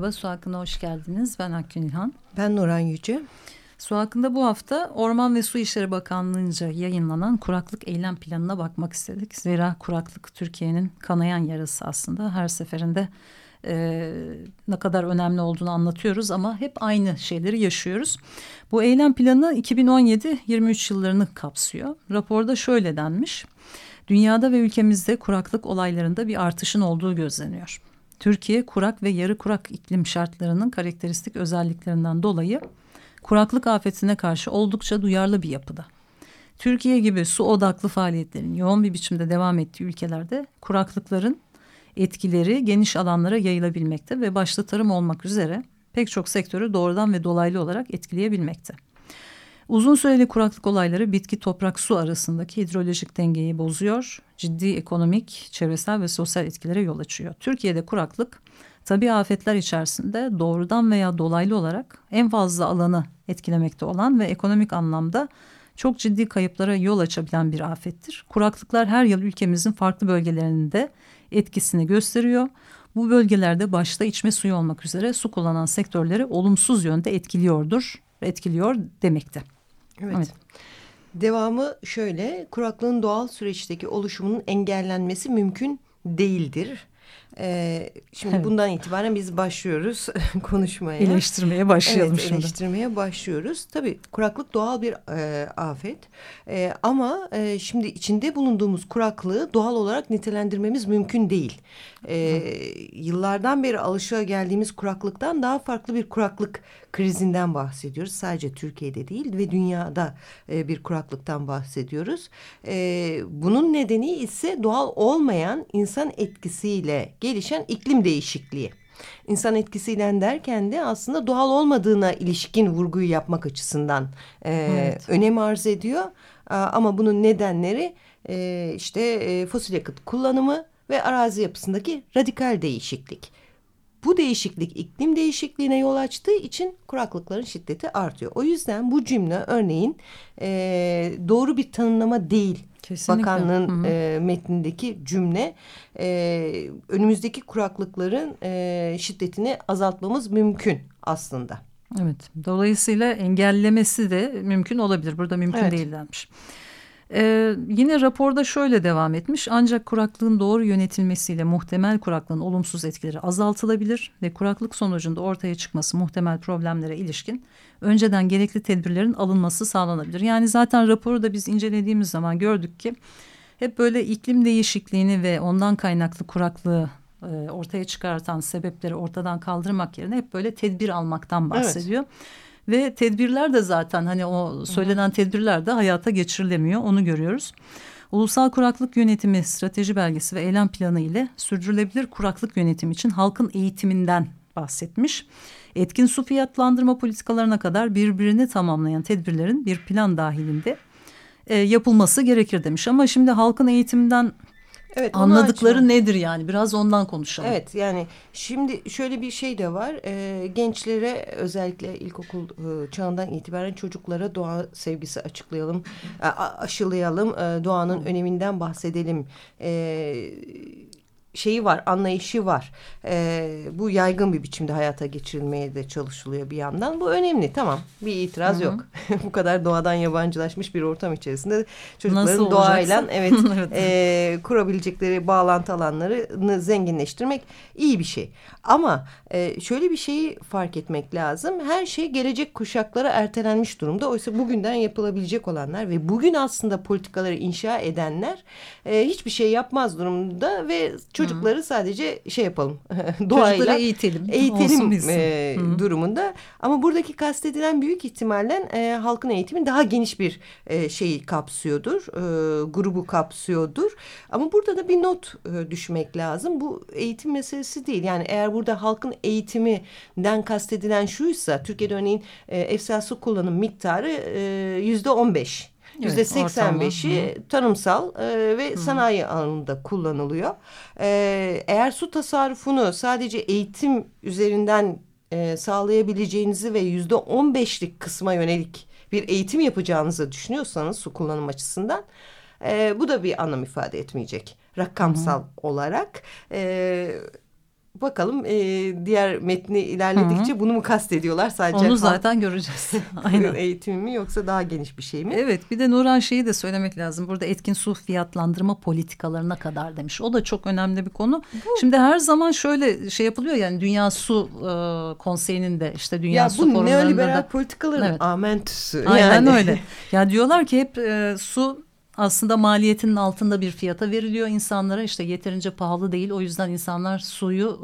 Merhaba, Su Hakkı'na hoş geldiniz. Ben Akgün İlhan. Ben Nuran Yüce. Su Hakkı'nda bu hafta Orman ve Su İşleri Bakanlığı'nca yayınlanan kuraklık eylem planına bakmak istedik. Zira kuraklık Türkiye'nin kanayan yarası aslında. Her seferinde e, ne kadar önemli olduğunu anlatıyoruz ama hep aynı şeyleri yaşıyoruz. Bu eylem planı 2017-23 yıllarını kapsıyor. Raporda şöyle denmiş. Dünyada ve ülkemizde kuraklık olaylarında bir artışın olduğu gözleniyor. Türkiye kurak ve yarı kurak iklim şartlarının karakteristik özelliklerinden dolayı kuraklık afetine karşı oldukça duyarlı bir yapıda. Türkiye gibi su odaklı faaliyetlerin yoğun bir biçimde devam ettiği ülkelerde kuraklıkların etkileri geniş alanlara yayılabilmekte ve başta tarım olmak üzere pek çok sektörü doğrudan ve dolaylı olarak etkileyebilmekte. Uzun süreli kuraklık olayları bitki toprak su arasındaki hidrolojik dengeyi bozuyor, ciddi ekonomik, çevresel ve sosyal etkilere yol açıyor. Türkiye'de kuraklık tabi afetler içerisinde doğrudan veya dolaylı olarak en fazla alanı etkilemekte olan ve ekonomik anlamda çok ciddi kayıplara yol açabilen bir afettir. Kuraklıklar her yıl ülkemizin farklı bölgelerinde etkisini gösteriyor. Bu bölgelerde başta içme suyu olmak üzere su kullanan sektörleri olumsuz yönde etkiliyordur, etkiliyor demekte. Evet. evet. Devamı şöyle, kuraklığın doğal süreçteki oluşumunun engellenmesi mümkün değildir. Ee, şimdi evet. bundan itibaren biz başlıyoruz konuşmaya. Eleştirmeye başlayalım evet, şimdi. Eleştirmeye başlıyoruz. Tabii kuraklık doğal bir e, afet. E, ama e, şimdi içinde bulunduğumuz kuraklığı doğal olarak nitelendirmemiz mümkün değil. E, yıllardan beri alışığa geldiğimiz kuraklıktan daha farklı bir kuraklık krizinden bahsediyoruz. Sadece Türkiye'de değil ve dünyada e, bir kuraklıktan bahsediyoruz. E, bunun nedeni ise doğal olmayan insan etkisiyle gelişen iklim değişikliği. İnsan etkisiyle derken de aslında doğal olmadığına ilişkin vurguyu yapmak açısından e, evet. önem arz ediyor. Ama bunun nedenleri e, işte e, fosil yakıt kullanımı ve arazi yapısındaki radikal değişiklik. Bu değişiklik iklim değişikliğine yol açtığı için kuraklıkların şiddeti artıyor. O yüzden bu cümle örneğin e, doğru bir tanımlama değil. Kesinlikle. Bakanlığın E, metnindeki cümle e, önümüzdeki kuraklıkların e, şiddetini azaltmamız mümkün aslında. Evet dolayısıyla engellemesi de mümkün olabilir. Burada mümkün evet. değil denmiş. Ee, yine raporda şöyle devam etmiş ancak kuraklığın doğru yönetilmesiyle muhtemel kuraklığın olumsuz etkileri azaltılabilir ve kuraklık sonucunda ortaya çıkması muhtemel problemlere ilişkin önceden gerekli tedbirlerin alınması sağlanabilir. Yani zaten raporu da biz incelediğimiz zaman gördük ki hep böyle iklim değişikliğini ve ondan kaynaklı kuraklığı e, ortaya çıkartan sebepleri ortadan kaldırmak yerine hep böyle tedbir almaktan bahsediyor. Evet. Ve tedbirler de zaten hani o söylenen tedbirler de hayata geçirilemiyor onu görüyoruz. Ulusal Kuraklık Yönetimi Strateji Belgesi ve Eylem Planı ile sürdürülebilir kuraklık yönetimi için halkın eğitiminden bahsetmiş. Etkin su fiyatlandırma politikalarına kadar birbirini tamamlayan tedbirlerin bir plan dahilinde e, yapılması gerekir demiş. Ama şimdi halkın eğitiminden Evet, Anladıkları açma. nedir yani? Biraz ondan konuşalım. Evet yani şimdi şöyle bir şey de var. E, gençlere özellikle ilkokul e, çağından itibaren çocuklara doğa sevgisi açıklayalım, e, aşılayalım, e, doğanın öneminden bahsedelim. E, şeyi var, anlayışı var. E, bu yaygın bir biçimde hayata geçirilmeye de çalışılıyor bir yandan. Bu önemli, tamam. Bir itiraz Hı -hı. yok. bu kadar doğadan yabancılaşmış bir ortam içerisinde çocukların doğayla evet, evet. E, kurabilecekleri bağlantı alanlarını zenginleştirmek iyi bir şey. Ama e, şöyle bir şeyi fark etmek lazım. Her şey gelecek kuşaklara ertelenmiş durumda. Oysa bugünden yapılabilecek olanlar ve bugün aslında politikaları inşa edenler e, hiçbir şey yapmaz durumda ve çocuk çocukları sadece şey yapalım doğayla Çocukları eğitelim, eğitelim e, durumunda. Ama buradaki kastedilen büyük ihtimalle e, halkın eğitimi daha geniş bir e, şeyi kapsıyordur, e, grubu kapsıyordur. Ama burada da bir not e, düşmek lazım. Bu eğitim meselesi değil. Yani eğer burada halkın eğitiminden kastedilen şuysa, Türkiye'de örneğin e, evsel su kullanım miktarı yüzde on beş. Yüzde seksen beşi tarımsal e, ve Hı. sanayi alanında kullanılıyor. E, eğer su tasarrufunu sadece eğitim üzerinden e, sağlayabileceğinizi ve yüzde on beşlik kısma yönelik bir eğitim yapacağınızı düşünüyorsanız su kullanım açısından e, bu da bir anlam ifade etmeyecek rakamsal Hı. olarak. E, Bakalım e, diğer metni ilerledikçe Hı -hı. bunu mu kastediyorlar sadece? Onu zaten göreceğiz. Aynen. Eğitimi mi yoksa daha geniş bir şey mi? Evet bir de Nurhan şeyi de söylemek lazım. Burada etkin su fiyatlandırma politikalarına kadar demiş. O da çok önemli bir konu. Bu... Şimdi her zaman şöyle şey yapılıyor yani Dünya Su e, Konseyi'nin de işte Dünya ya, Su Forumlarında da. Bu neoliberal politikaların evet. amentüsü. Aynen yani. öyle. Ya diyorlar ki hep e, su aslında maliyetinin altında bir fiyata veriliyor insanlara işte yeterince pahalı değil o yüzden insanlar suyu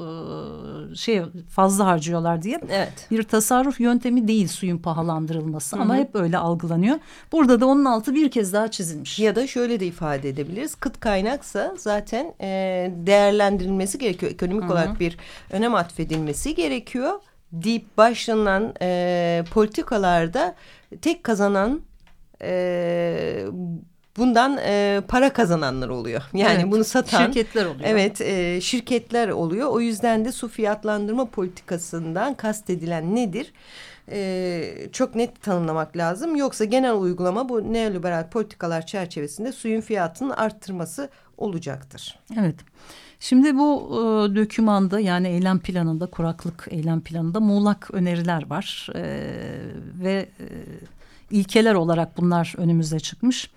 e, şey fazla harcıyorlar diye evet. bir tasarruf yöntemi değil suyun pahalandırılması Hı -hı. ama hep öyle algılanıyor. Burada da onun altı bir kez daha çizilmiş. Ya da şöyle de ifade edebiliriz kıt kaynaksa zaten e, değerlendirilmesi gerekiyor ekonomik Hı -hı. olarak bir önem atfedilmesi gerekiyor deyip başlanan e, politikalarda tek kazanan e, bundan e, para kazananlar oluyor. Yani evet, bunu satan şirketler oluyor. Evet, e, şirketler oluyor. O yüzden de su fiyatlandırma politikasından kastedilen nedir? E, çok net tanımlamak lazım. Yoksa genel uygulama bu neoliberal politikalar çerçevesinde suyun fiyatının arttırması olacaktır. Evet. Şimdi bu e, dökümanda yani eylem planında kuraklık eylem planında muğlak öneriler var e, ve e, ilkeler olarak bunlar önümüze çıkmış.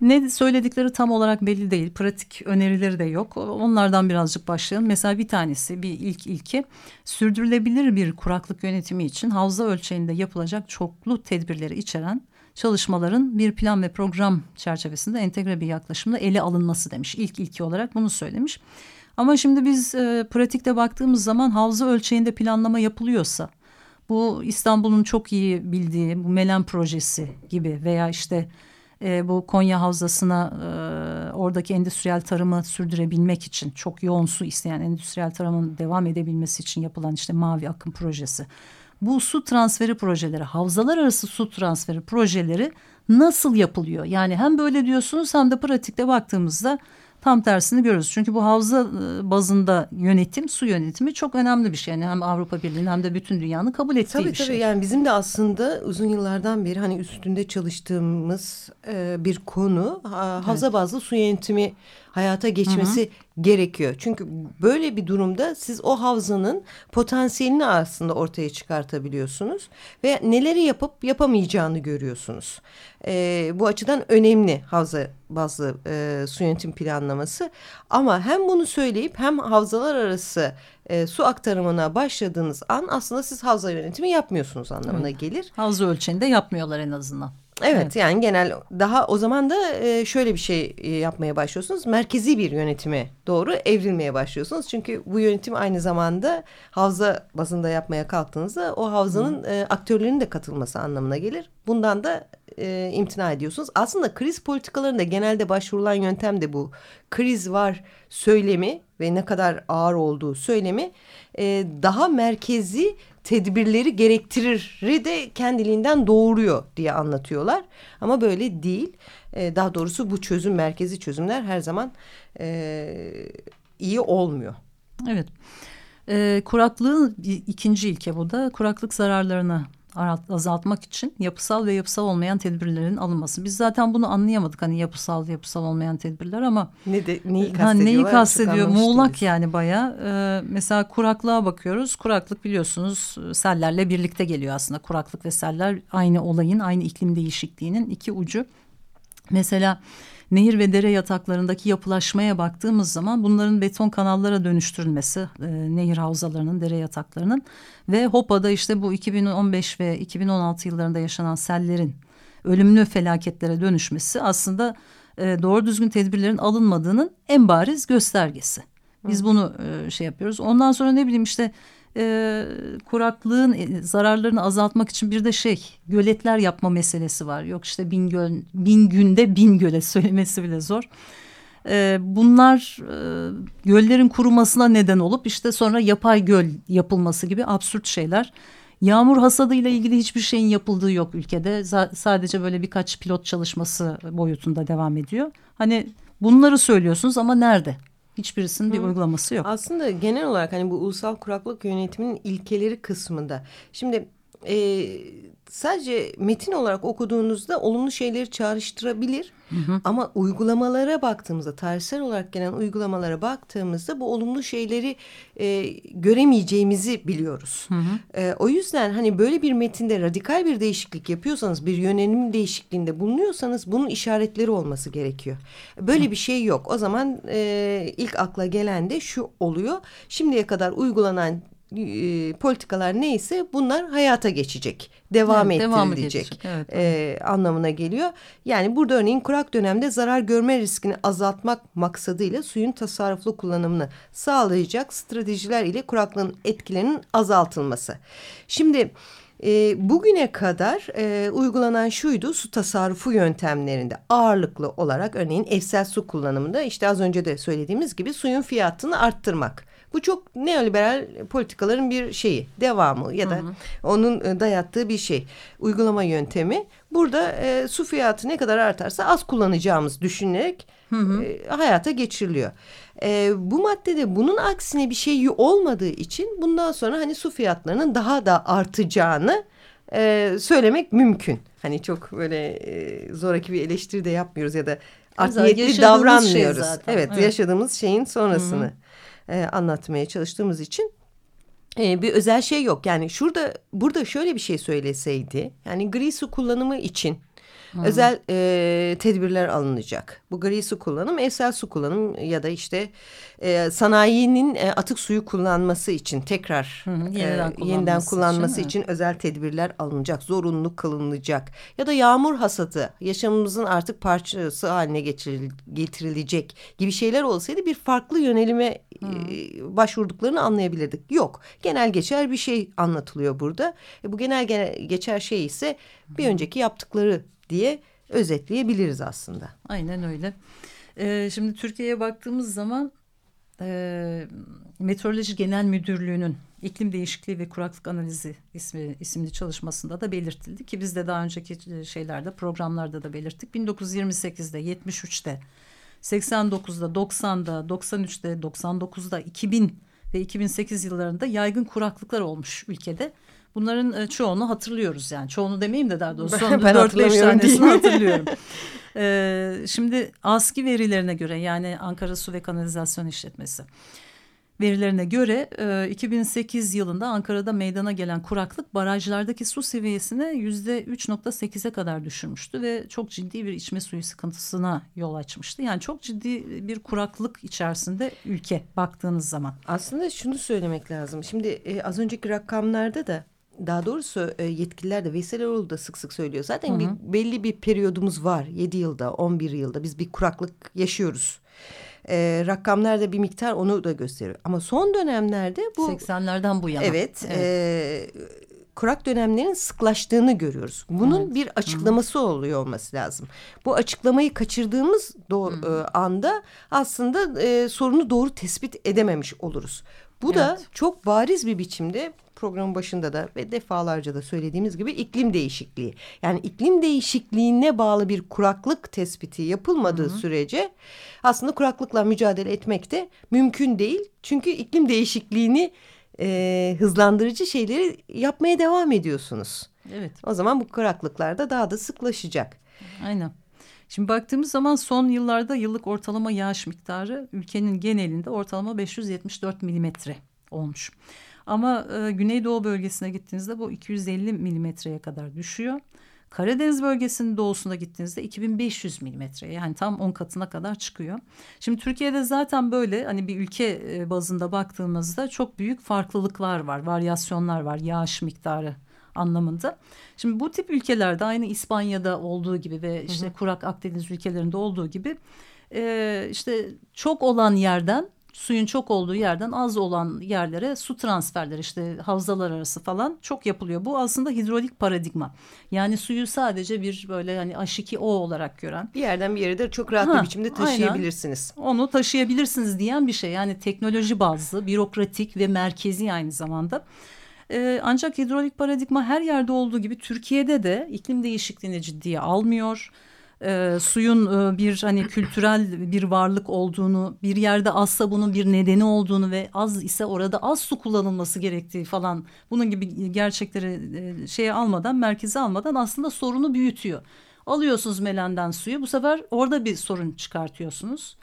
Ne söyledikleri tam olarak belli değil. Pratik önerileri de yok. Onlardan birazcık başlayalım. Mesela bir tanesi bir ilk ilki sürdürülebilir bir kuraklık yönetimi için havza ölçeğinde yapılacak çoklu tedbirleri içeren çalışmaların bir plan ve program çerçevesinde entegre bir yaklaşımla ele alınması demiş. İlk ilki olarak bunu söylemiş. Ama şimdi biz e, pratikte baktığımız zaman havza ölçeğinde planlama yapılıyorsa bu İstanbul'un çok iyi bildiği bu Melen projesi gibi veya işte e, bu Konya Havzası'na e, oradaki endüstriyel tarımı sürdürebilmek için çok yoğun su isteyen endüstriyel tarımın devam edebilmesi için yapılan işte Mavi Akım projesi. Bu su transferi projeleri, havzalar arası su transferi projeleri nasıl yapılıyor? Yani hem böyle diyorsunuz hem de pratikte baktığımızda tam tersini görürüz. Çünkü bu havza e, bazında yönetim, su yönetimi çok önemli bir şey. Yani hem Avrupa Birliği'nin hem de bütün dünyanın kabul ettiği tabii, bir tabii. şey. Tabii yani bizim de aslında uzun yıllardan beri hani üstünde çalıştığımız e, bir konu havza evet. bazlı su yönetimi hayata geçmesi hı hı. gerekiyor. Çünkü böyle bir durumda siz o havzanın potansiyelini aslında ortaya çıkartabiliyorsunuz ve neleri yapıp yapamayacağını görüyorsunuz. E, bu açıdan önemli havza bazlı e, su yönetim planlaması. Ama hem bunu söyleyip hem havzalar arası e, su aktarımına başladığınız an aslında siz havza yönetimi yapmıyorsunuz anlamına evet. gelir. Havza ölçeğinde yapmıyorlar en azından. Evet, evet yani genel daha o zaman da e, şöyle bir şey e, yapmaya başlıyorsunuz. Merkezi bir yönetime doğru evrilmeye başlıyorsunuz. Çünkü bu yönetim aynı zamanda havza bazında yapmaya kalktığınızda o havzanın e, aktörlerinin de katılması anlamına gelir. Bundan da e, imtina ediyorsunuz. Aslında kriz politikalarında genelde başvurulan yöntem de bu. Kriz var söylemi ve ne kadar ağır olduğu söylemi e, daha merkezi tedbirleri gerektirir de kendiliğinden doğuruyor diye anlatıyorlar. Ama böyle değil. E, daha doğrusu bu çözüm merkezi çözümler her zaman e, iyi olmuyor. Evet. E, kuraklığın ikinci ilke bu da kuraklık zararlarını azaltmak için yapısal ve yapısal olmayan tedbirlerin alınması. Biz zaten bunu anlayamadık hani yapısal yapısal olmayan tedbirler ama ne de, neyi kastediyor? neyi kastediyor? Muğlak yani baya. Ee, mesela kuraklığa bakıyoruz. Kuraklık biliyorsunuz sellerle birlikte geliyor aslında. Kuraklık ve seller aynı olayın, aynı iklim değişikliğinin iki ucu. Mesela nehir ve dere yataklarındaki yapılaşmaya baktığımız zaman bunların beton kanallara dönüştürülmesi e, nehir havzalarının, dere yataklarının ve HOPA'da işte bu 2015 ve 2016 yıllarında yaşanan sellerin ölümlü felaketlere dönüşmesi aslında e, doğru düzgün tedbirlerin alınmadığının en bariz göstergesi. Biz bunu e, şey yapıyoruz. Ondan sonra ne bileyim işte e, kuraklığın e, zararlarını azaltmak için bir de şey göletler yapma meselesi var. Yok işte bin, göl, bin günde bin gölet söylemesi bile zor. E, bunlar e, göllerin kurumasına neden olup işte sonra yapay göl yapılması gibi absürt şeyler. Yağmur hasadı ile ilgili hiçbir şeyin yapıldığı yok ülkede. Z sadece böyle birkaç pilot çalışması boyutunda devam ediyor. Hani bunları söylüyorsunuz ama nerede? Hiçbirisinin bir uygulaması yok. Aslında genel olarak hani bu ulusal kuraklık yönetiminin ilkeleri kısmında. Şimdi e, sadece metin olarak okuduğunuzda olumlu şeyleri çağrıştırabilir. Hı hı. Ama uygulamalara baktığımızda, tarihsel olarak gelen uygulamalara baktığımızda bu olumlu şeyleri e, göremeyeceğimizi biliyoruz. Hı hı. E, o yüzden hani böyle bir metinde radikal bir değişiklik yapıyorsanız, bir yönelim değişikliğinde bulunuyorsanız bunun işaretleri olması gerekiyor. Böyle hı. bir şey yok. O zaman e, ilk akla gelen de şu oluyor. Şimdiye kadar uygulanan e, politikalar neyse bunlar hayata geçecek, devam evet, ettirilecek devam evet. e, anlamına geliyor. Yani burada örneğin kurak dönemde zarar görme riskini azaltmak maksadıyla suyun tasarruflu kullanımını sağlayacak stratejiler ile kuraklığın etkilerinin azaltılması. Şimdi e, bugüne kadar e, uygulanan şuydu su tasarrufu yöntemlerinde ağırlıklı olarak örneğin evsel su kullanımında işte az önce de söylediğimiz gibi suyun fiyatını arttırmak. Bu çok neoliberal politikaların bir şeyi, devamı ya da hı hı. onun e, dayattığı bir şey. Uygulama yöntemi. Burada e, su fiyatı ne kadar artarsa az kullanacağımız düşünerek hı hı. E, hayata geçiriliyor. E, bu maddede bunun aksine bir şey olmadığı için bundan sonra hani su fiyatlarının daha da artacağını e, söylemek mümkün. Hani çok böyle e, zoraki bir eleştiri de yapmıyoruz ya da art niyetli davranmıyoruz. Şey evet, evet yaşadığımız şeyin sonrasını. Hı -hı e, anlatmaya çalıştığımız için e, bir özel şey yok. Yani şurada burada şöyle bir şey söyleseydi yani gri su kullanımı için Hmm. Özel e, tedbirler alınacak. Bu gri su kullanım, evsel su kullanım ya da işte e, sanayinin e, atık suyu kullanması için tekrar hmm, yeniden, e, kullanması, yeniden kullanması için, için özel tedbirler alınacak. Zorunlu kılınacak. Ya da yağmur hasadı yaşamımızın artık parçası haline getirilecek gibi şeyler olsaydı bir farklı yönelime. E, başvurduklarını anlayabilirdik. Yok. Genel geçer bir şey anlatılıyor burada. E, bu genel geçer şey ise bir önceki yaptıkları diye özetleyebiliriz aslında. Aynen öyle. Ee, şimdi Türkiye'ye baktığımız zaman e, Meteoroloji Genel Müdürlüğü'nün iklim değişikliği ve kuraklık analizi ismi isimli çalışmasında da belirtildi ki biz de daha önceki şeylerde programlarda da belirttik. 1928'de, 73'te, 89'da, 90'da, 93'te, 99'da, 2000 ve 2008 yıllarında yaygın kuraklıklar olmuş ülkede. Bunların e, çoğunu hatırlıyoruz yani. Çoğunu demeyeyim de daha doğrusu son 4-5 tanesini hatırlıyorum. ee, şimdi ASKİ verilerine göre yani Ankara Su ve Kanalizasyon İşletmesi verilerine göre e, 2008 yılında Ankara'da meydana gelen kuraklık barajlardaki su seviyesini yüzde 3.8'e kadar düşürmüştü ve çok ciddi bir içme suyu sıkıntısına yol açmıştı. Yani çok ciddi bir kuraklık içerisinde ülke baktığınız zaman. Aslında şunu söylemek lazım. Şimdi e, az önceki rakamlarda da daha doğrusu e, yetkililer de Veysel Eroğlu da sık sık söylüyor. Zaten hı hı. Bir, belli bir periyodumuz var. Yedi yılda, on bir yılda biz bir kuraklık yaşıyoruz. E, rakamlar da bir miktar onu da gösteriyor. Ama son dönemlerde bu... 80'lerden bu yana. Evet. evet. E, kurak dönemlerin sıklaştığını görüyoruz. Bunun evet. bir açıklaması Hı. oluyor olması lazım. Bu açıklamayı kaçırdığımız Hı. E, anda aslında e, sorunu doğru tespit edememiş oluruz. Bu evet. da çok bariz bir biçimde programın başında da ve defalarca da söylediğimiz gibi iklim değişikliği. Yani iklim değişikliğine bağlı bir kuraklık tespiti yapılmadığı Hı -hı. sürece aslında kuraklıkla mücadele etmek de mümkün değil. Çünkü iklim değişikliğini e, hızlandırıcı şeyleri yapmaya devam ediyorsunuz. Evet. O zaman bu kuraklıklar da daha da sıklaşacak. Aynen. Şimdi baktığımız zaman son yıllarda yıllık ortalama yağış miktarı ülkenin genelinde ortalama 574 milimetre olmuş. Ama e, Güneydoğu bölgesine gittiğinizde bu 250 milimetreye kadar düşüyor. Karadeniz bölgesinin doğusuna gittiğinizde 2500 milimetre yani tam 10 katına kadar çıkıyor. Şimdi Türkiye'de zaten böyle hani bir ülke e, bazında baktığımızda çok büyük farklılıklar var, varyasyonlar var yağış miktarı anlamında. Şimdi bu tip ülkelerde aynı İspanya'da olduğu gibi ve işte hı hı. kurak Akdeniz ülkelerinde olduğu gibi e, işte çok olan yerden suyun çok olduğu yerden az olan yerlere su transferleri işte havzalar arası falan çok yapılıyor. Bu aslında hidrolik paradigma. Yani suyu sadece bir böyle hani H2O olarak gören. Bir yerden bir yere de çok rahat ha, bir biçimde taşıyabilirsiniz. Aynen. Onu taşıyabilirsiniz diyen bir şey. Yani teknoloji bazlı, bürokratik ve merkezi aynı zamanda. Ee, ancak hidrolik paradigma her yerde olduğu gibi Türkiye'de de iklim değişikliğini ciddiye almıyor e, suyun e, bir hani kültürel bir varlık olduğunu, bir yerde azsa bunun bir nedeni olduğunu ve az ise orada az su kullanılması gerektiği falan bunun gibi gerçekleri e, şeye almadan, merkeze almadan aslında sorunu büyütüyor. Alıyorsunuz Melen'den suyu bu sefer orada bir sorun çıkartıyorsunuz.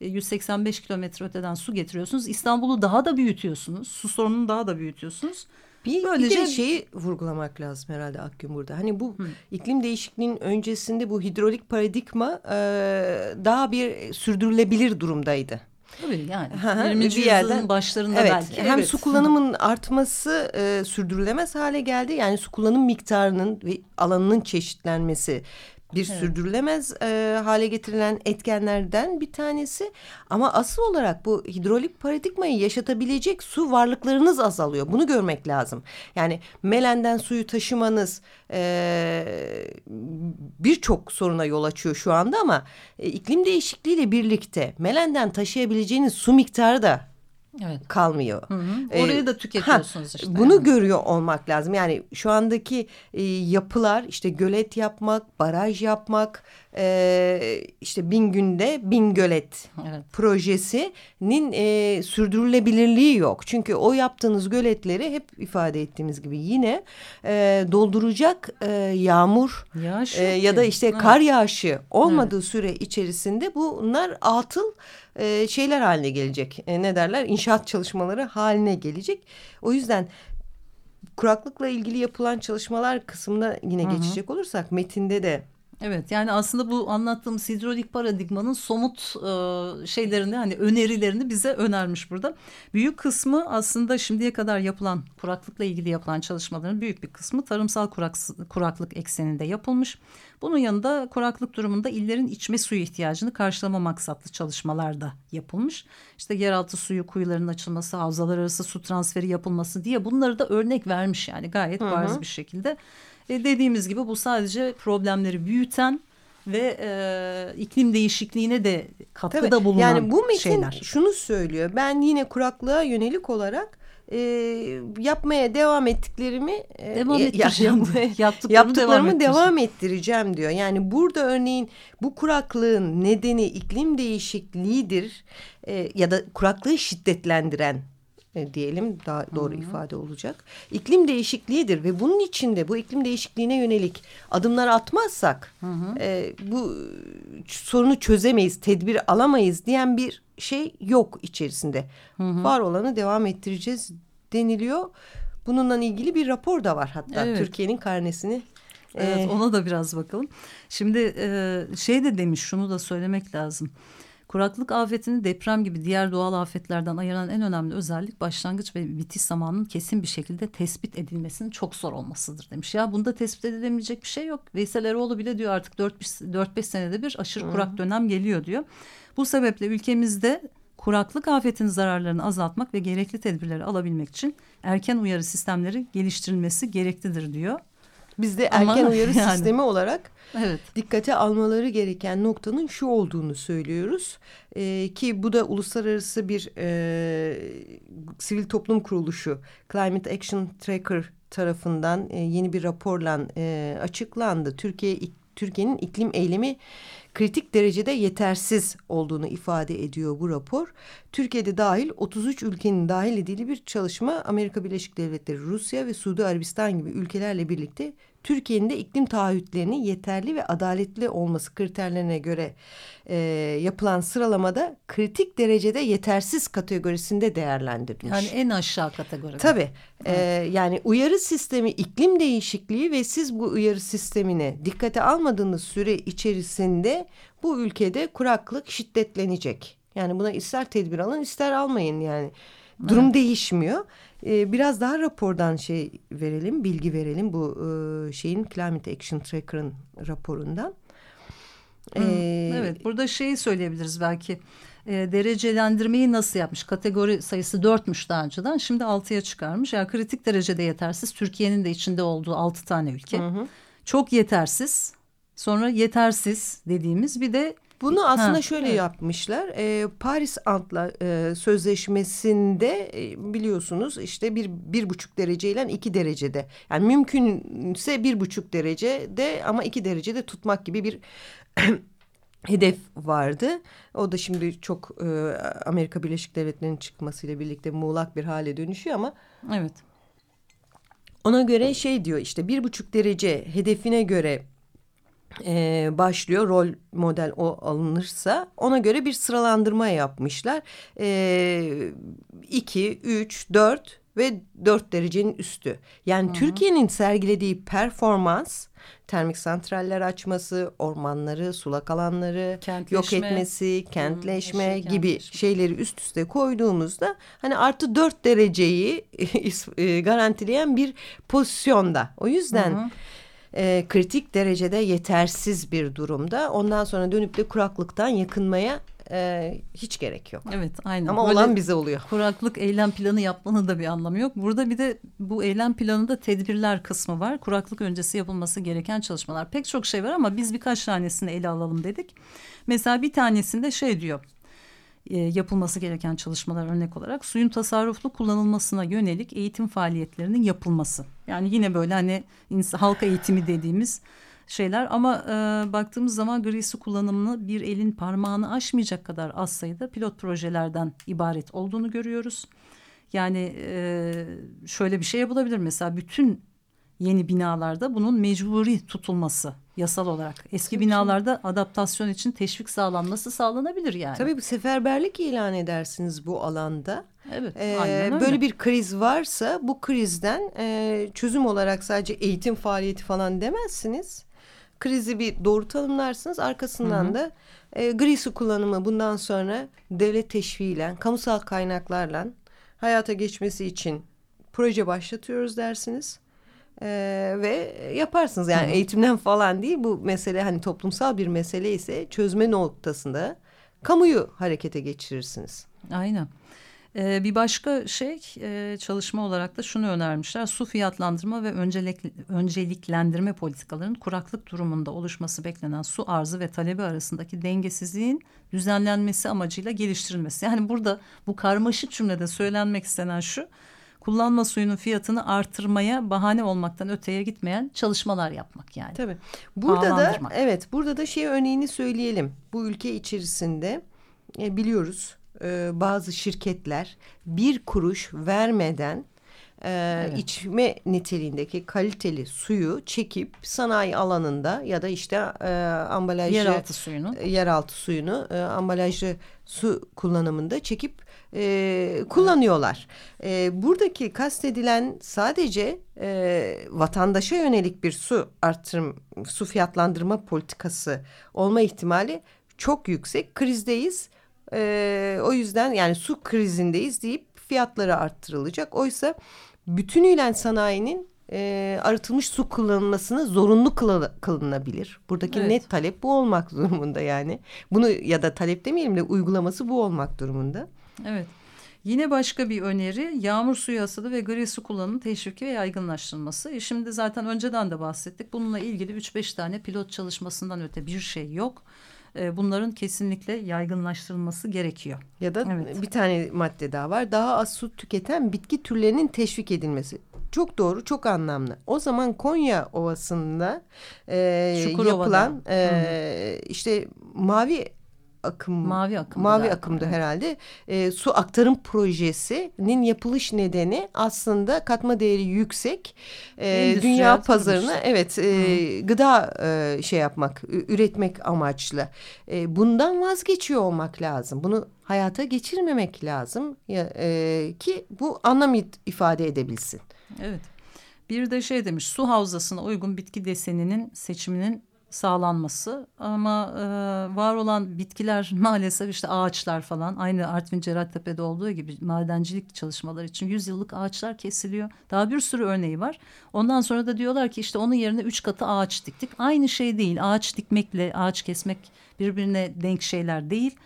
185 e, kilometre öteden su getiriyorsunuz. İstanbul'u daha da büyütüyorsunuz. Su sorununu daha da büyütüyorsunuz. Bir, Böylece... bir de şeyi vurgulamak lazım herhalde Akgün burada. Hani bu Hı. iklim değişikliğinin öncesinde bu hidrolik paradigma e, daha bir sürdürülebilir durumdaydı. Tabii yani. 20. bir yerden başlarında evet, belki. Hem evet. su kullanımının artması e, sürdürülemez hale geldi. Yani su kullanım miktarının ve alanının çeşitlenmesi bir evet. sürdürülemez e, hale getirilen etkenlerden bir tanesi. Ama asıl olarak bu hidrolik paradigmayı yaşatabilecek su varlıklarınız azalıyor. Bunu görmek lazım. Yani Melen'den suyu taşımanız e, birçok soruna yol açıyor şu anda ama e, iklim değişikliğiyle birlikte Melen'den taşıyabileceğiniz su miktarı da evet. kalmıyor. Hı hı. Orayı ee, da tüketiyorsunuz ha, işte. Bunu yani. görüyor olmak lazım. Yani şu andaki e, yapılar işte gölet yapmak, baraj yapmak, e, işte bin günde bin gölet evet. projesinin e, sürdürülebilirliği yok. Çünkü o yaptığınız göletleri hep ifade ettiğimiz gibi yine e, dolduracak e, yağmur Yağış e, ya da işte evet. kar yağışı olmadığı evet. süre içerisinde bunlar atıl e, şeyler haline gelecek. E, ne derler? İnşaat çalışmaları haline gelecek. O yüzden kuraklıkla ilgili yapılan çalışmalar kısmına yine Hı -hı. geçecek olursak metinde de Evet yani aslında bu anlattığımız hidrolik paradigmanın somut e, şeylerini hani önerilerini bize önermiş burada. Büyük kısmı aslında şimdiye kadar yapılan kuraklıkla ilgili yapılan çalışmaların büyük bir kısmı tarımsal kurak, kuraklık ekseninde yapılmış. Bunun yanında kuraklık durumunda illerin içme suyu ihtiyacını karşılama maksatlı çalışmalar da yapılmış. İşte yeraltı suyu kuyuların açılması, havzalar arası su transferi yapılması diye bunları da örnek vermiş yani gayet bariz bir şekilde. E, dediğimiz gibi bu sadece problemleri büyüten ve e, iklim değişikliğine de katkıda Tabii, bulunan yani bu metin şeyler. şunu söylüyor. Ben yine kuraklığa yönelik olarak e, yapmaya devam ettiklerimi e, devam ettireceğim. Yaptıklarımı, yaptıklarımı devam, devam ettireceğim diyor. Yani burada örneğin bu kuraklığın nedeni iklim değişikliğidir e, ya da kuraklığı şiddetlendiren e, diyelim daha doğru Hı -hı. ifade olacak. İklim değişikliğidir ve bunun içinde bu iklim değişikliğine yönelik adımlar atmazsak Hı -hı. E, bu sorunu çözemeyiz, tedbir alamayız diyen bir şey yok içerisinde. Hı -hı. Var olanı devam ettireceğiz deniliyor. Bununla ilgili bir rapor da var hatta evet. Türkiye'nin karnesini Evet ee, ona da biraz bakalım. Şimdi e, şey de demiş şunu da söylemek lazım. Kuraklık afetini deprem gibi diğer doğal afetlerden ayıran en önemli özellik başlangıç ve bitiş zamanının kesin bir şekilde tespit edilmesinin çok zor olmasıdır demiş. Ya bunda tespit edilemeyecek bir şey yok. Veysel Eroğlu bile diyor artık 4-5 senede bir aşırı kurak dönem geliyor diyor. Bu sebeple ülkemizde kuraklık afetinin zararlarını azaltmak ve gerekli tedbirleri alabilmek için erken uyarı sistemleri geliştirilmesi gereklidir diyor. Biz de erken Ama uyarı yani. sistemi olarak evet. dikkate almaları gereken noktanın şu olduğunu söylüyoruz. Ee, ki bu da uluslararası bir e, sivil toplum kuruluşu Climate Action Tracker tarafından e, yeni bir raporla e, açıklandı. Türkiye Türkiye'nin iklim eylemi kritik derecede yetersiz olduğunu ifade ediyor bu rapor. Türkiye'de dahil 33 ülkenin dahil edildiği bir çalışma Amerika Birleşik Devletleri, Rusya ve Suudi Arabistan gibi ülkelerle birlikte Türkiye'nin de iklim taahhütlerinin yeterli ve adaletli olması kriterlerine göre e, yapılan sıralamada kritik derecede yetersiz kategorisinde değerlendirilmiş. Yani en aşağı kategori. Tabii. E, yani uyarı sistemi iklim değişikliği ve siz bu uyarı sistemine dikkate almadığınız süre içerisinde bu ülkede kuraklık şiddetlenecek. Yani buna ister tedbir alın ister almayın yani. Durum evet. değişmiyor. Ee, biraz daha rapordan şey verelim, bilgi verelim bu e, şeyin Climate Action Tracker'ın raporundan. Ee, evet burada şeyi söyleyebiliriz belki e, derecelendirmeyi nasıl yapmış? Kategori sayısı dörtmüş daha önceden. Şimdi altıya çıkarmış. Yani kritik derecede yetersiz. Türkiye'nin de içinde olduğu altı tane ülke. Hı hı. Çok yetersiz. Sonra yetersiz dediğimiz bir de bunu aslında ha, şöyle evet. yapmışlar. E, Paris Antla e, Sözleşmesi'nde e, biliyorsunuz işte bir bir buçuk dereceyle iki derecede. Yani mümkünse bir buçuk derecede ama iki derecede tutmak gibi bir hedef vardı. O da şimdi çok e, Amerika Birleşik Devletleri'nin çıkmasıyla birlikte muğlak bir hale dönüşüyor ama. Evet. Ona göre şey diyor işte bir buçuk derece hedefine göre e, başlıyor rol model o alınırsa ona göre bir sıralandırma yapmışlar. E, iki, üç, dört ve dört derecenin üstü. Yani Türkiye'nin sergilediği performans termik santraller açması, ormanları, sulak alanları yok etmesi, kentleşme hmm, gibi kentleşme. şeyleri üst üste koyduğumuzda hani artı dört dereceyi e, garantileyen bir pozisyonda. O yüzden... Hı e, kritik derecede yetersiz bir durumda. Ondan sonra dönüp de kuraklıktan yakınmaya e, hiç gerek yok. Evet aynen. Ama Böyle olan bize oluyor. Kuraklık eylem planı yapmanın da bir anlamı yok. Burada bir de bu eylem planında tedbirler kısmı var. Kuraklık öncesi yapılması gereken çalışmalar. Pek çok şey var ama biz birkaç tanesini ele alalım dedik. Mesela bir tanesinde şey diyor e, yapılması gereken çalışmalar örnek olarak suyun tasarruflu kullanılmasına yönelik eğitim faaliyetlerinin yapılması. Yani yine böyle hani halka eğitimi dediğimiz şeyler ama e, baktığımız zaman gri su kullanımını bir elin parmağını aşmayacak kadar az sayıda pilot projelerden ibaret olduğunu görüyoruz. Yani e, şöyle bir şey yapılabilir mesela bütün yeni binalarda bunun mecburi tutulması yasal olarak. Eski Tabii binalarda adaptasyon için teşvik sağlanması sağlanabilir yani. Tabii bir seferberlik ilan edersiniz bu alanda. Evet. Ee, böyle bir kriz varsa bu krizden e, çözüm olarak sadece eğitim faaliyeti falan demezsiniz krizi bir doğru tanımlarsınız. Arkasından hı hı. da e, gri su kullanımı bundan sonra devlet teşviğiyle, kamusal kaynaklarla hayata geçmesi için proje başlatıyoruz dersiniz. Ee, ve yaparsınız yani Hı. eğitimden falan değil bu mesele hani toplumsal bir mesele ise çözme noktasında kamuyu harekete geçirirsiniz. Aynen. Ee, bir başka şey e, çalışma olarak da şunu önermişler. Su fiyatlandırma ve öncelik, önceliklendirme politikalarının kuraklık durumunda oluşması beklenen su arzı ve talebi arasındaki dengesizliğin düzenlenmesi amacıyla geliştirilmesi. Yani burada bu karmaşık cümlede söylenmek istenen şu kullanma suyunun fiyatını artırmaya bahane olmaktan öteye gitmeyen çalışmalar yapmak yani. Tabii. Burada da evet burada da şey örneğini söyleyelim. Bu ülke içerisinde e, biliyoruz e, bazı şirketler bir kuruş vermeden e, evet. içme niteliğindeki kaliteli suyu çekip sanayi alanında ya da işte e, ambalajlı yeraltı suyunu e, yeraltı suyunu e, ambalajlı su kullanımında çekip e, kullanıyorlar. E, buradaki kastedilen sadece e, vatandaşa yönelik bir su artırım, su fiyatlandırma politikası olma ihtimali çok yüksek. Krizdeyiz e, o yüzden yani su krizindeyiz deyip fiyatları arttırılacak. Oysa bütünüyle sanayinin e, arıtılmış su kullanılmasını zorunlu kılınabilir. Buradaki evet. net talep bu olmak durumunda yani. Bunu ya da talep demeyelim de uygulaması bu olmak durumunda. Evet. Yine başka bir öneri yağmur suyu hasadı ve gri su kullanımı teşviki ve yaygınlaştırılması. E şimdi zaten önceden de bahsettik. Bununla ilgili 3-5 tane pilot çalışmasından öte bir şey yok. E, bunların kesinlikle yaygınlaştırılması gerekiyor. Ya da evet. bir tane madde daha var. Daha az su tüketen bitki türlerinin teşvik edilmesi. Çok doğru, çok anlamlı. O zaman Konya Ovası'nda e, yapılan e, işte mavi akım mavi akım mavi akımdı herhalde. E, su aktarım projesinin yapılış nedeni aslında katma değeri yüksek e, dünya pazarına evet e, gıda e, şey yapmak üretmek amaçlı. E, bundan vazgeçiyor olmak lazım. Bunu hayata geçirmemek lazım. Ya, e, ki bu anlam ifade edebilsin. Evet. Bir de şey demiş su havzasına uygun bitki deseninin seçiminin sağlanması ama e, var olan bitkiler maalesef işte ağaçlar falan aynı Artvin Cerattepe'de olduğu gibi madencilik çalışmaları için 100 yıllık ağaçlar kesiliyor. Daha bir sürü örneği var. Ondan sonra da diyorlar ki işte onun yerine üç katı ağaç diktik. Aynı şey değil ağaç dikmekle ağaç kesmek birbirine denk şeyler değil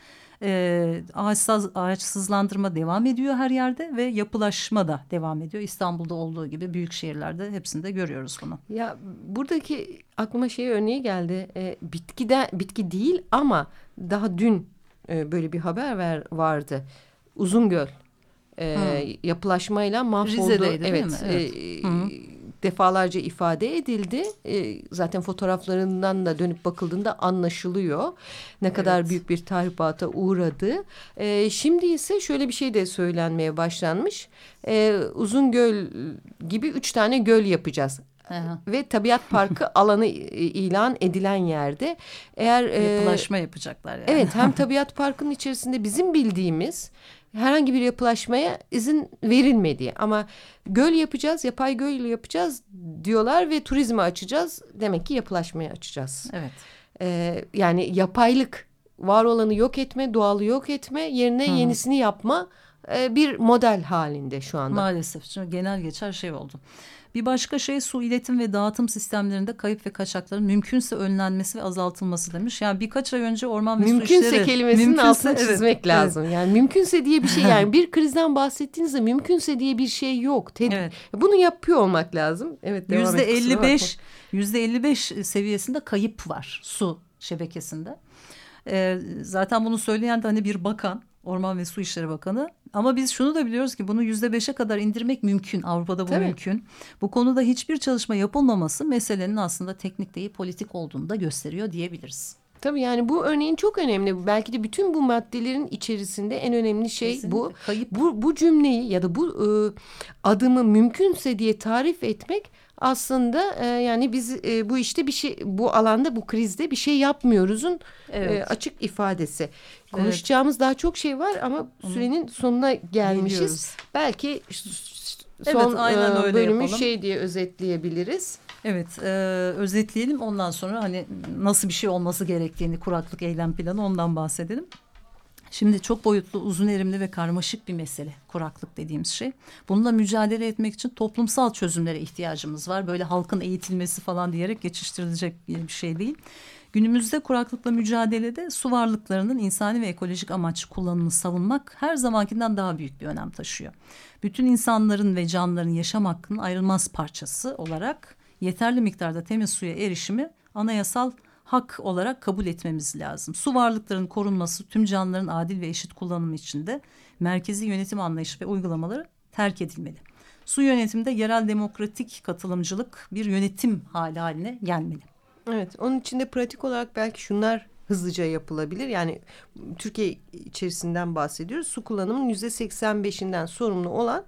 e, ağaçsız, ağaçsızlandırma devam ediyor her yerde ve yapılaşma da devam ediyor. İstanbul'da olduğu gibi büyük şehirlerde hepsinde görüyoruz bunu. Ya buradaki aklıma şey örneği geldi. E, bitkiden bitki değil ama daha dün e, böyle bir haber ver, vardı. Uzungöl e, yapılaşmayla mahvoldu. Rize'deydi evet, değil mi? Evet. E, defalarca ifade edildi. E, zaten fotoğraflarından da dönüp bakıldığında anlaşılıyor. Ne kadar evet. büyük bir tahribata uğradı. E, şimdi ise şöyle bir şey de söylenmeye başlanmış. E, Uzungöl gibi üç tane göl yapacağız. Aha. ve tabiat parkı alanı ilan edilen yerde eğer yapılaşma e, yapacaklar yani. Evet hem tabiat parkının içerisinde bizim bildiğimiz herhangi bir yapılaşmaya izin verilmedi. Ama göl yapacağız, yapay göl yapacağız diyorlar ve turizmi açacağız. Demek ki yapılaşmayı açacağız. Evet. Ee, yani yapaylık, var olanı yok etme, doğalı yok etme, yerine Hı. yenisini yapma e, bir model halinde şu anda. Maalesef. Çünkü genel geçer şey oldu. Bir başka şey su iletim ve dağıtım sistemlerinde kayıp ve kaçakların mümkünse önlenmesi ve azaltılması demiş. Yani birkaç ay önce orman ve mümkünse su işleri... kelimesinin mümkünse altını evet, çizmek lazım. Evet. Yani mümkünse diye bir şey yani bir krizden bahsettiğinizde mümkünse diye bir şey yok. Ted evet. Bunu yapıyor olmak lazım. Evet Yüzde elli beş yüzde elli beş seviyesinde kayıp var su şebekesinde. Ee, zaten bunu söyleyen de hani bir bakan Orman ve Su İşleri Bakanı. Ama biz şunu da biliyoruz ki bunu yüzde beşe kadar indirmek mümkün. Avrupa'da bu Tabii. mümkün. Bu konuda hiçbir çalışma yapılmaması meselenin aslında teknik değil politik olduğunu da gösteriyor diyebiliriz. Tabii yani bu örneğin çok önemli. Belki de bütün bu maddelerin içerisinde en önemli şey Kesinlikle. bu. Kayıp. Bu, bu cümleyi ya da bu e, adımı mümkünse diye tarif etmek aslında e, yani biz e, bu işte bir şey bu alanda bu krizde bir şey yapmıyoruzun e, evet. e, açık ifadesi. Konuşacağımız evet. daha çok şey var ama sürenin sonuna gelmişiz. Geliyoruz. Belki son evet, aynen öyle bölümü yapalım. şey diye özetleyebiliriz. Evet e, özetleyelim ondan sonra hani nasıl bir şey olması gerektiğini kuraklık eylem planı ondan bahsedelim. Şimdi çok boyutlu, uzun erimli ve karmaşık bir mesele kuraklık dediğimiz şey. Bununla mücadele etmek için toplumsal çözümlere ihtiyacımız var. Böyle halkın eğitilmesi falan diyerek geçiştirilecek bir şey değil. Günümüzde kuraklıkla mücadelede su varlıklarının insani ve ekolojik amaçlı kullanımını savunmak her zamankinden daha büyük bir önem taşıyor. Bütün insanların ve canlıların yaşam hakkının ayrılmaz parçası olarak yeterli miktarda temiz suya erişimi anayasal hak olarak kabul etmemiz lazım. Su varlıklarının korunması tüm canlıların adil ve eşit kullanımı içinde merkezi yönetim anlayışı ve uygulamaları terk edilmeli. Su yönetiminde yerel demokratik katılımcılık bir yönetim hali haline gelmeli. Evet, onun içinde pratik olarak belki şunlar hızlıca yapılabilir. Yani Türkiye içerisinden bahsediyoruz. Su kullanımının yüzde seksen beşinden sorumlu olan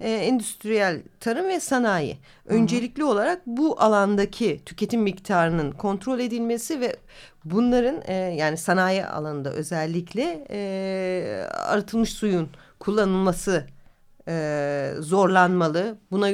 e, endüstriyel tarım ve sanayi. Öncelikli Hı -hı. olarak bu alandaki tüketim miktarının kontrol edilmesi ve bunların e, yani sanayi alanında özellikle e, arıtılmış suyun kullanılması e, zorlanmalı. Buna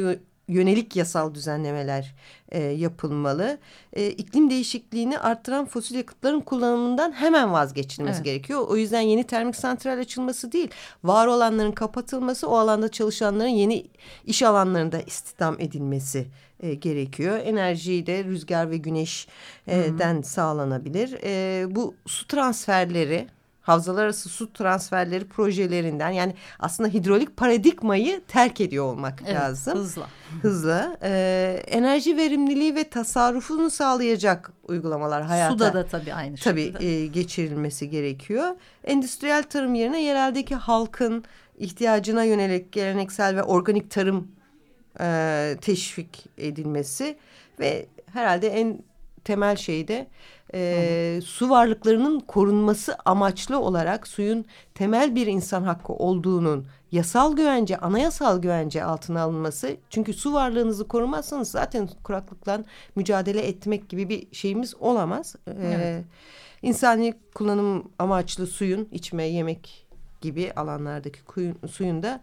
yönelik yasal düzenlemeler e, yapılmalı. E, iklim değişikliğini arttıran fosil yakıtların kullanımından hemen vazgeçilmesi evet. gerekiyor. O yüzden yeni termik santral açılması değil, var olanların kapatılması, o alanda çalışanların yeni iş alanlarında istihdam edilmesi e, gerekiyor. Enerjiyi de rüzgar ve güneşten sağlanabilir. E, bu su transferleri havzalar arası su transferleri projelerinden yani aslında hidrolik paradigmayı terk ediyor olmak evet, lazım. Hızla. Hızla. Ee, enerji verimliliği ve tasarrufunu sağlayacak uygulamalar hayata. Suda da tabii aynı şekilde. Tabii e, geçirilmesi gerekiyor. Endüstriyel tarım yerine yereldeki halkın ihtiyacına yönelik geleneksel ve organik tarım e, teşvik edilmesi ve herhalde en temel şey de e, su varlıklarının korunması amaçlı olarak suyun temel bir insan hakkı olduğunun yasal güvence, anayasal güvence altına alınması. Çünkü su varlığınızı korumazsanız zaten kuraklıkla mücadele etmek gibi bir şeyimiz olamaz. Evet. insani kullanım amaçlı suyun içme, yemek gibi alanlardaki kuyun, suyun da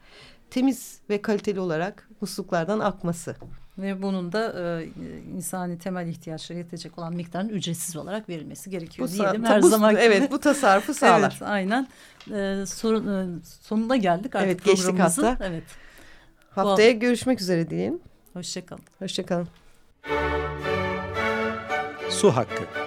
temiz ve kaliteli olarak musluklardan akması Ve bunun da e, insani temel ihtiyaçlara yetecek olan miktarın ücretsiz olarak verilmesi gerekiyor bu diyelim. Her bu, zaman evet bu tasarrufu sağlar. evet aynen. E, sorun, e, sonuna geldik artık evet, geçtik hafta. Evet. Haftaya bu, görüşmek üzere diyeyim. Hoşçakalın. Hoşçakalın. Su Hakkı